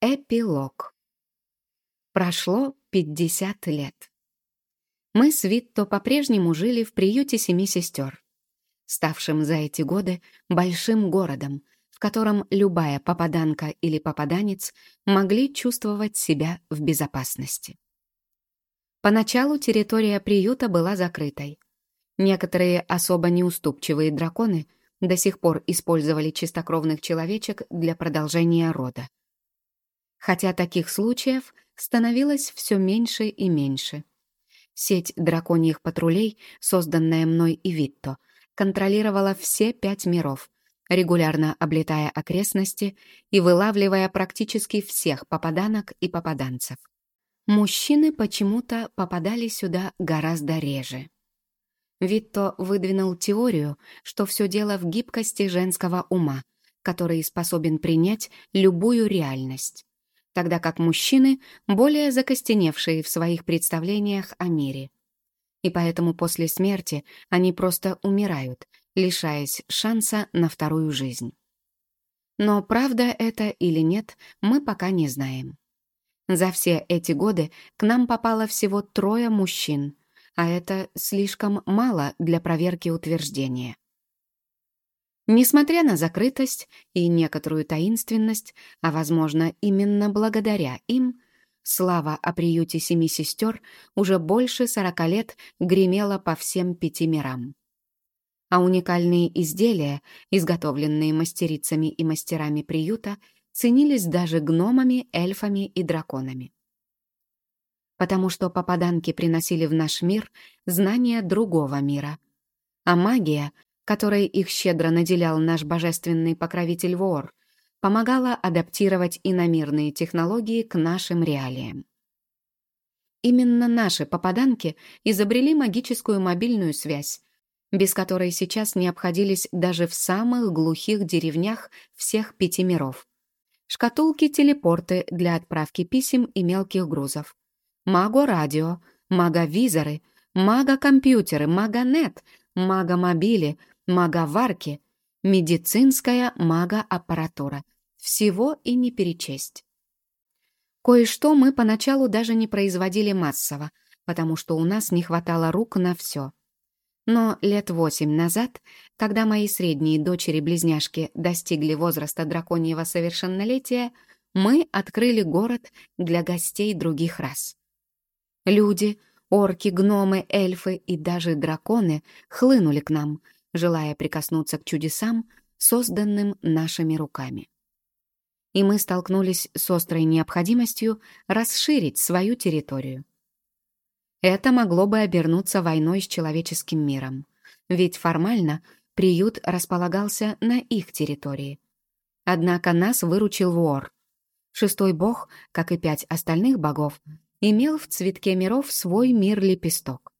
Эпилог. Прошло 50 лет. Мы с Витто по-прежнему жили в приюте семи сестер, ставшим за эти годы большим городом, в котором любая попаданка или попаданец могли чувствовать себя в безопасности. Поначалу территория приюта была закрытой. Некоторые особо неуступчивые драконы до сих пор использовали чистокровных человечек для продолжения рода хотя таких случаев становилось все меньше и меньше. Сеть драконьих патрулей, созданная мной и Витто, контролировала все пять миров, регулярно облетая окрестности и вылавливая практически всех попаданок и попаданцев. Мужчины почему-то попадали сюда гораздо реже. Витто выдвинул теорию, что все дело в гибкости женского ума, который способен принять любую реальность тогда как мужчины более закостеневшие в своих представлениях о мире. И поэтому после смерти они просто умирают, лишаясь шанса на вторую жизнь. Но правда это или нет, мы пока не знаем. За все эти годы к нам попало всего трое мужчин, а это слишком мало для проверки утверждения. Несмотря на закрытость и некоторую таинственность, а, возможно, именно благодаря им, слава о приюте семи сестер уже больше сорока лет гремела по всем пяти мирам. А уникальные изделия, изготовленные мастерицами и мастерами приюта, ценились даже гномами, эльфами и драконами. Потому что попаданки приносили в наш мир знания другого мира, а магия которой их щедро наделял наш божественный покровитель Вор, помогала адаптировать иномирные технологии к нашим реалиям. Именно наши попаданки изобрели магическую мобильную связь, без которой сейчас не обходились даже в самых глухих деревнях всех пяти миров. Шкатулки-телепорты для отправки писем и мелких грузов. Маго-радио, маго-визоры, маго-компьютеры, маго-нет, маго-мобили, маговарки, медицинская магоаппаратура. Всего и не перечесть. Кое-что мы поначалу даже не производили массово, потому что у нас не хватало рук на все. Но лет восемь назад, когда мои средние дочери-близняшки достигли возраста драконьего совершеннолетия, мы открыли город для гостей других рас. Люди, орки, гномы, эльфы и даже драконы хлынули к нам — желая прикоснуться к чудесам, созданным нашими руками. И мы столкнулись с острой необходимостью расширить свою территорию. Это могло бы обернуться войной с человеческим миром, ведь формально приют располагался на их территории. Однако нас выручил Вор. Шестой бог, как и пять остальных богов, имел в цветке миров свой мир-лепесток.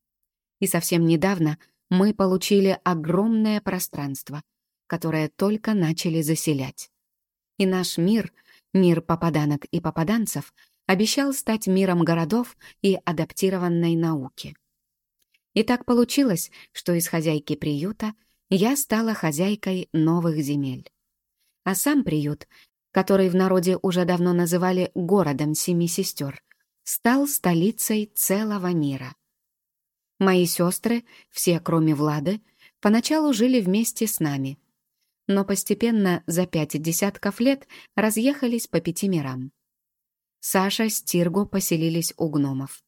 И совсем недавно мы получили огромное пространство, которое только начали заселять. И наш мир, мир попаданок и попаданцев, обещал стать миром городов и адаптированной науки. И так получилось, что из хозяйки приюта я стала хозяйкой новых земель. А сам приют, который в народе уже давно называли городом семи сестер, стал столицей целого мира. Мои сестры, все кроме Влады, поначалу жили вместе с нами, но постепенно за пять десятков лет разъехались по пяти мирам. Саша с Тирго поселились у гномов.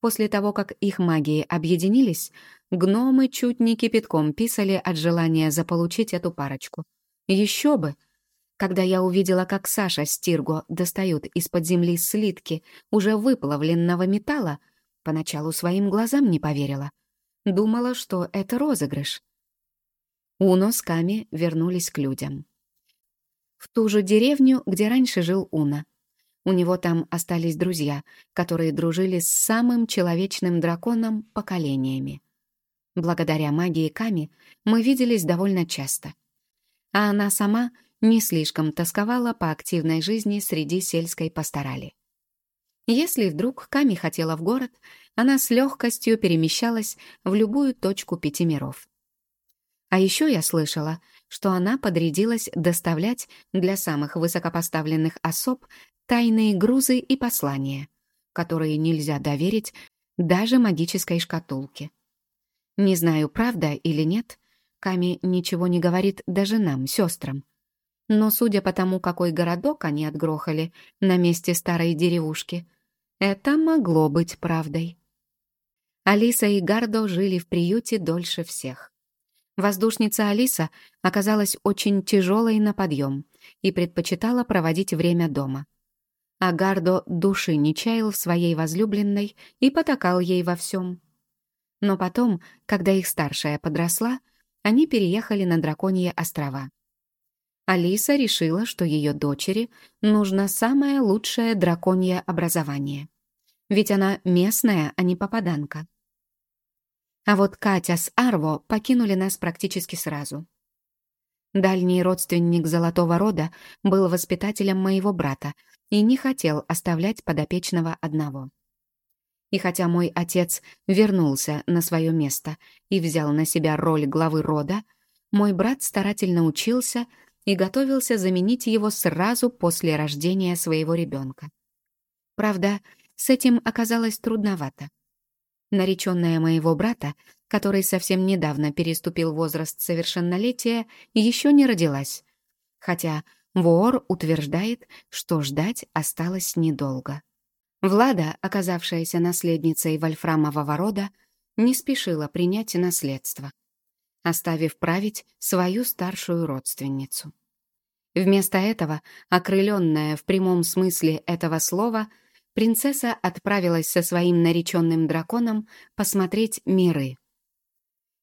После того, как их магии объединились, гномы чуть не кипятком писали от желания заполучить эту парочку. Еще бы! Когда я увидела, как Саша с Тирго достают из-под земли слитки уже выплавленного металла, Поначалу своим глазам не поверила. Думала, что это розыгрыш. Уно с Ками вернулись к людям. В ту же деревню, где раньше жил Уна. У него там остались друзья, которые дружили с самым человечным драконом поколениями. Благодаря магии Ками мы виделись довольно часто. А она сама не слишком тосковала по активной жизни среди сельской пасторали. Если вдруг Ками хотела в город, она с легкостью перемещалась в любую точку пяти миров. А еще я слышала, что она подрядилась доставлять для самых высокопоставленных особ тайные грузы и послания, которые нельзя доверить даже магической шкатулке. Не знаю, правда или нет, Ками ничего не говорит даже нам, сестрам. Но судя по тому, какой городок они отгрохали на месте старой деревушки, это могло быть правдой. Алиса и Гардо жили в приюте дольше всех. Воздушница Алиса оказалась очень тяжелой на подъем и предпочитала проводить время дома. А Гардо души не чаял в своей возлюбленной и потакал ей во всем. Но потом, когда их старшая подросла, они переехали на Драконьи острова. Алиса решила, что ее дочери нужно самое лучшее драконье образование. Ведь она местная, а не попаданка. А вот Катя с Арво покинули нас практически сразу. Дальний родственник Золотого Рода был воспитателем моего брата и не хотел оставлять подопечного одного. И хотя мой отец вернулся на свое место и взял на себя роль главы рода, мой брат старательно учился и готовился заменить его сразу после рождения своего ребенка. Правда, с этим оказалось трудновато. Нареченная моего брата, который совсем недавно переступил возраст совершеннолетия, еще не родилась. Хотя Воор утверждает, что ждать осталось недолго. Влада, оказавшаяся наследницей вольфрамового рода, не спешила принять наследство, оставив править свою старшую родственницу. Вместо этого, окрыленная в прямом смысле этого слова, принцесса отправилась со своим нареченным драконом посмотреть миры.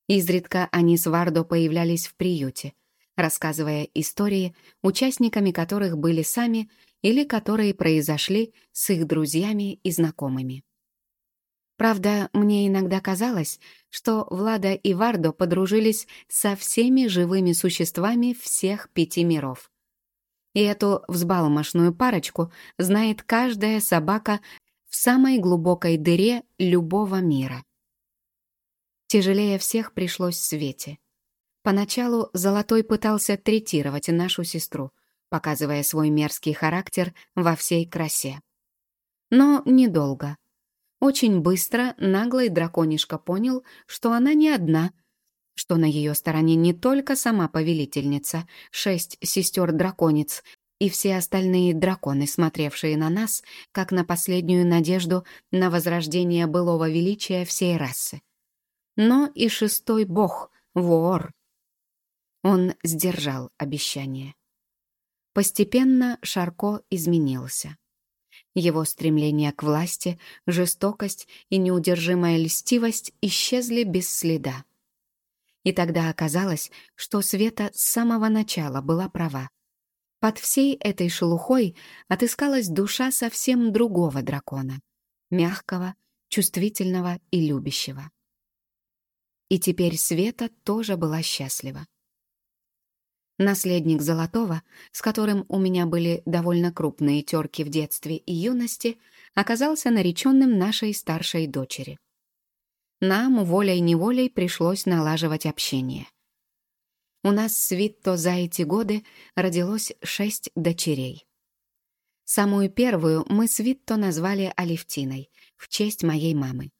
Изредка они с Вардо появлялись в приюте, рассказывая истории, участниками которых были сами или которые произошли с их друзьями и знакомыми. Правда, мне иногда казалось, что Влада и Вардо подружились со всеми живыми существами всех пяти миров. И эту взбалмошную парочку знает каждая собака в самой глубокой дыре любого мира. Тяжелее всех пришлось Свете. Поначалу Золотой пытался третировать нашу сестру, показывая свой мерзкий характер во всей красе. Но недолго. Очень быстро наглый драконишка понял, что она не одна — что на ее стороне не только сама повелительница, шесть сестер-драконец и все остальные драконы, смотревшие на нас, как на последнюю надежду на возрождение былого величия всей расы. Но и шестой бог, Воор. Он сдержал обещание. Постепенно Шарко изменился. Его стремление к власти, жестокость и неудержимая льстивость исчезли без следа. И тогда оказалось, что Света с самого начала была права. Под всей этой шелухой отыскалась душа совсем другого дракона. Мягкого, чувствительного и любящего. И теперь Света тоже была счастлива. Наследник Золотого, с которым у меня были довольно крупные терки в детстве и юности, оказался нареченным нашей старшей дочери нам волей-неволей пришлось налаживать общение. У нас с Витто за эти годы родилось шесть дочерей. Самую первую мы с Витто назвали Алевтиной, в честь моей мамы.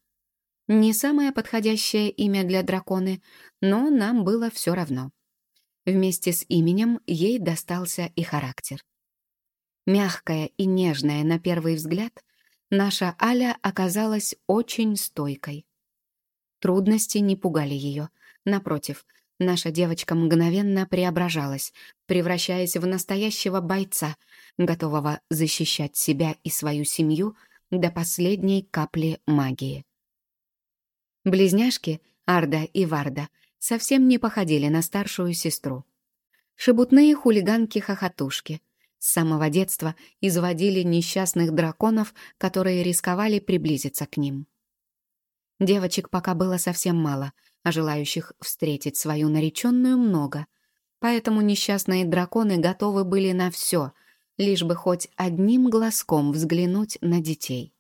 Не самое подходящее имя для драконы, но нам было все равно. Вместе с именем ей достался и характер. Мягкая и нежная на первый взгляд, наша Аля оказалась очень стойкой. Трудности не пугали ее. Напротив, наша девочка мгновенно преображалась, превращаясь в настоящего бойца, готового защищать себя и свою семью до последней капли магии. Близняшки, Арда и Варда, совсем не походили на старшую сестру. Шебутные хулиганки-хохотушки — с самого детства изводили несчастных драконов, которые рисковали приблизиться к ним. Девочек пока было совсем мало, а желающих встретить свою нареченную много. Поэтому несчастные драконы готовы были на все, лишь бы хоть одним глазком взглянуть на детей.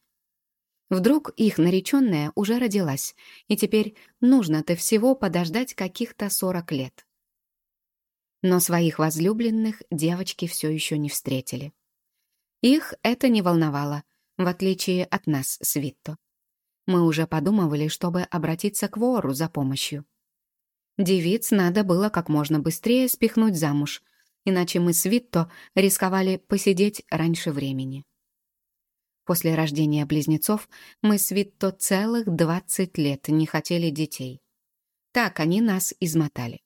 Вдруг их нареченная уже родилась, и теперь нужно-то всего подождать каких-то сорок лет. Но своих возлюбленных девочки все еще не встретили. Их это не волновало, в отличие от нас с Витто. Мы уже подумывали, чтобы обратиться к вору за помощью. Девиц надо было как можно быстрее спихнуть замуж, иначе мы с Витто рисковали посидеть раньше времени. После рождения близнецов мы с Витто целых 20 лет не хотели детей. Так они нас измотали.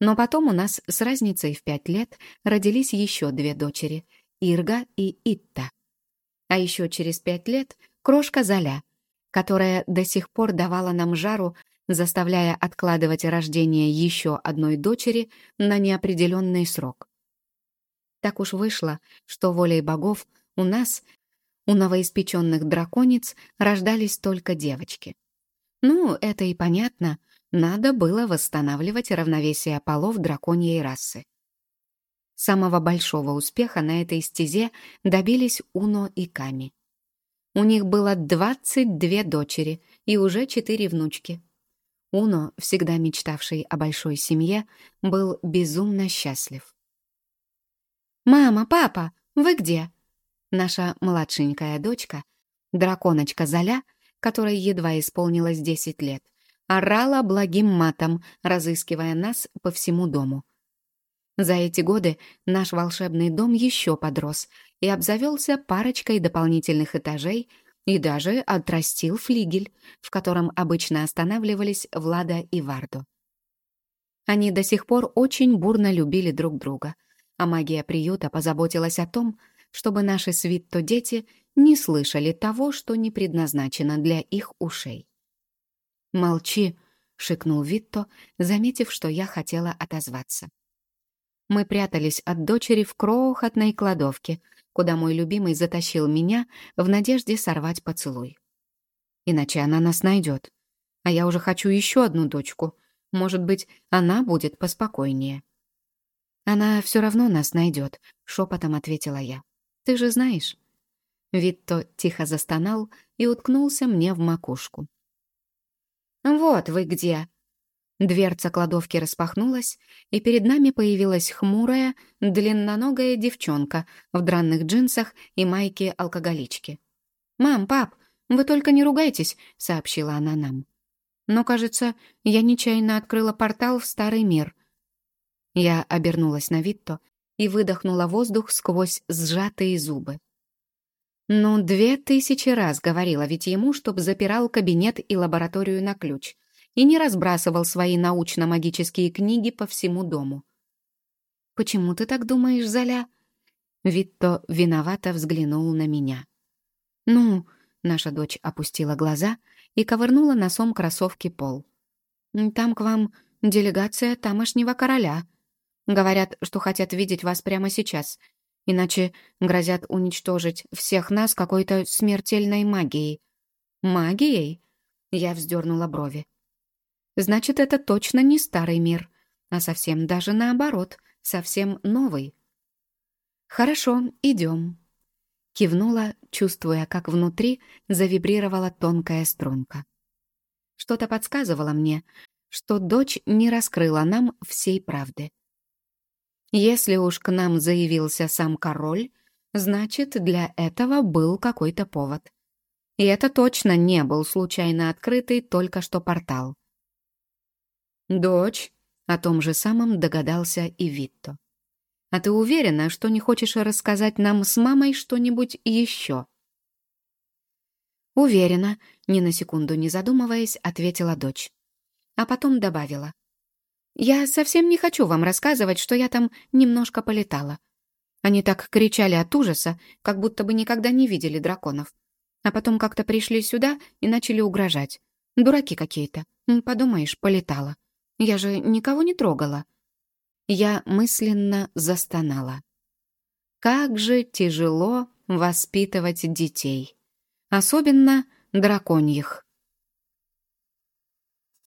Но потом у нас с разницей в пять лет родились еще две дочери — Ирга и Итта. А еще через пять лет — крошка Золя, которая до сих пор давала нам жару заставляя откладывать рождение еще одной дочери на неопределенный срок. Так уж вышло, что волей богов у нас, у новоиспеченных драконец, рождались только девочки. Ну, это и понятно, надо было восстанавливать равновесие полов драконьей расы. Самого большого успеха на этой стезе добились Уно и Ками. У них было 22 дочери и уже 4 внучки. Уно, всегда мечтавший о большой семье, был безумно счастлив. «Мама, папа, вы где?» Наша младшенькая дочка, драконочка Золя, которой едва исполнилось 10 лет, орала благим матом, разыскивая нас по всему дому. За эти годы наш волшебный дом еще подрос и обзавелся парочкой дополнительных этажей — и даже отрастил флигель, в котором обычно останавливались Влада и Варду. Они до сих пор очень бурно любили друг друга, а магия приюта позаботилась о том, чтобы наши свитто дети не слышали того, что не предназначено для их ушей. «Молчи», — шикнул Витто, заметив, что я хотела отозваться. Мы прятались от дочери в крохотной кладовке, куда мой любимый затащил меня в надежде сорвать поцелуй. Иначе она нас найдет. А я уже хочу еще одну дочку. Может быть, она будет поспокойнее. Она все равно нас найдет, шепотом ответила я. Ты же знаешь. Витто тихо застонал и уткнулся мне в макушку. «Вот вы где!» Дверца кладовки распахнулась, и перед нами появилась хмурая, длинноногая девчонка в дранных джинсах и майке алкоголички. «Мам, пап, вы только не ругайтесь», — сообщила она нам. «Но, кажется, я нечаянно открыла портал в старый мир». Я обернулась на Витто и выдохнула воздух сквозь сжатые зубы. Ну, две тысячи раз говорила ведь ему, чтоб запирал кабинет и лабораторию на ключ — и не разбрасывал свои научно-магические книги по всему дому. «Почему ты так думаешь, Золя?» Витто виновато взглянул на меня. «Ну...» — наша дочь опустила глаза и ковырнула носом кроссовки пол. «Там к вам делегация тамошнего короля. Говорят, что хотят видеть вас прямо сейчас, иначе грозят уничтожить всех нас какой-то смертельной магией». «Магией?» — я вздернула брови. Значит, это точно не старый мир, а совсем даже наоборот, совсем новый. «Хорошо, идем», — кивнула, чувствуя, как внутри завибрировала тонкая струнка. Что-то подсказывало мне, что дочь не раскрыла нам всей правды. Если уж к нам заявился сам король, значит, для этого был какой-то повод. И это точно не был случайно открытый только что портал. «Дочь», — о том же самом догадался и Витто. «А ты уверена, что не хочешь рассказать нам с мамой что-нибудь еще?» «Уверена», — ни на секунду не задумываясь, ответила дочь. А потом добавила. «Я совсем не хочу вам рассказывать, что я там немножко полетала. Они так кричали от ужаса, как будто бы никогда не видели драконов. А потом как-то пришли сюда и начали угрожать. Дураки какие-то. Подумаешь, полетала. Я же никого не трогала. Я мысленно застонала. Как же тяжело воспитывать детей. Особенно драконьих.